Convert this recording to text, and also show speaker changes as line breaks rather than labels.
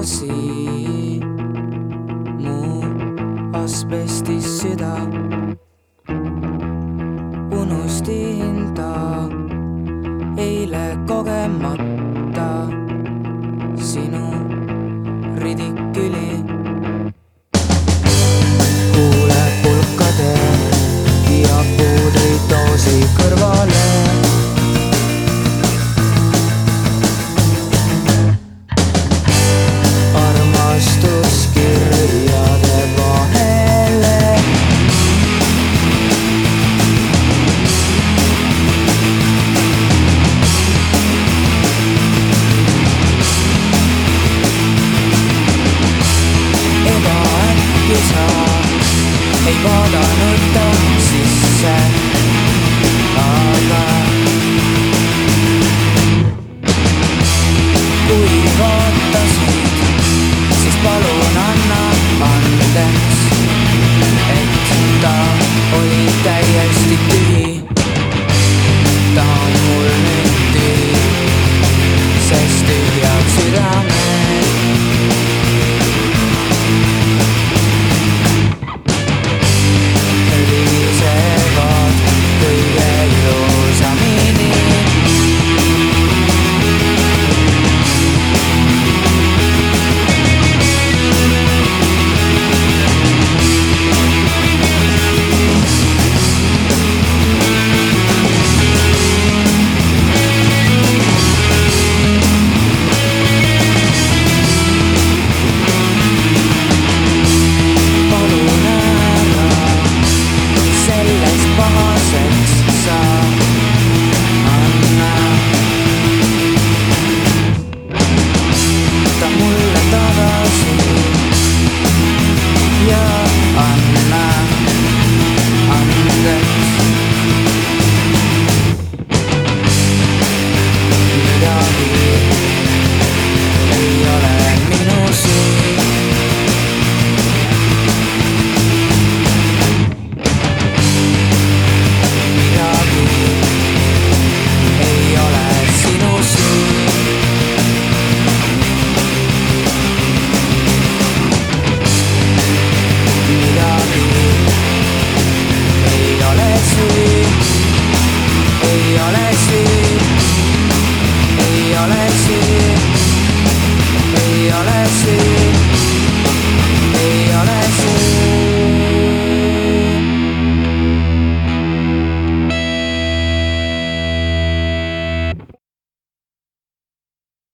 asi mu asbestis süda. unustin ta eile kogemata sinu ridiküli ei vaadanud ta sisse, aga. kui ootasid, siis palun anna andeks, et ta oli täiesti tühi.